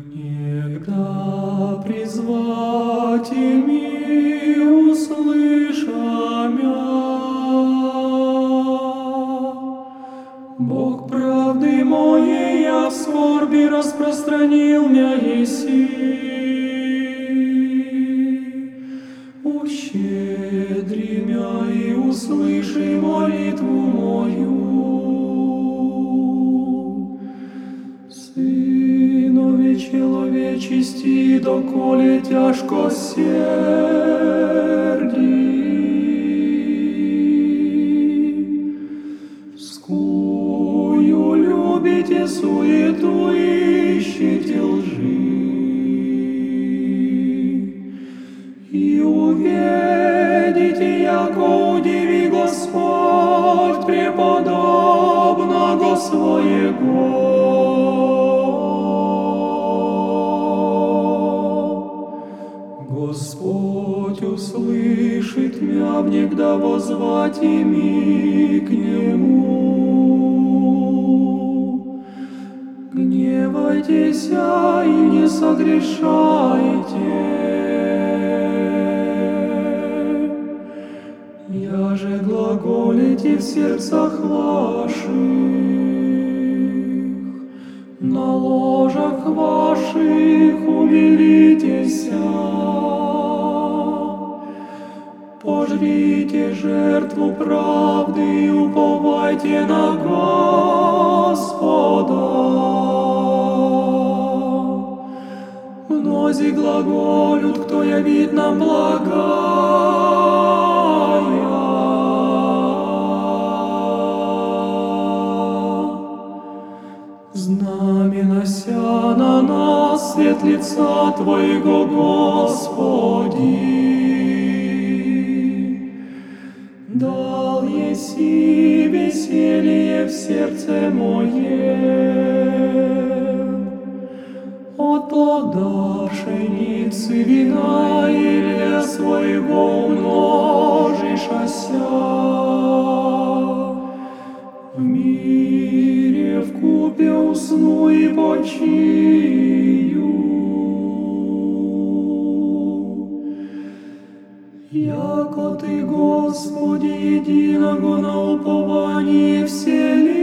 Негда призвать ими услыша мя. Бог правды моей я в скорби распространил мя еси. Ущедри мя и услыши молитву мою. Человечести, доколе тяжко серди. Скую любите суету, ищите лжи. И увидите, яко удиви Господь преподобного своего. Внегда возвать ими к Нему. Гневайтесь и не согрешайте. Я же глаголите в сердцах ваших, на ложах ваших умилитеся. Пожрите жертву правды и уповайте на Господа. Мнози глаголют, кто явит нам благая. Знамена ся на нас свет лица Твоего, Господи. Дал еси веселье в сердце мое. От плода пшеницы вина или своего умножишася. В мире в купе усну и почию. Яко Ты, Господи, единого на уповании вселил,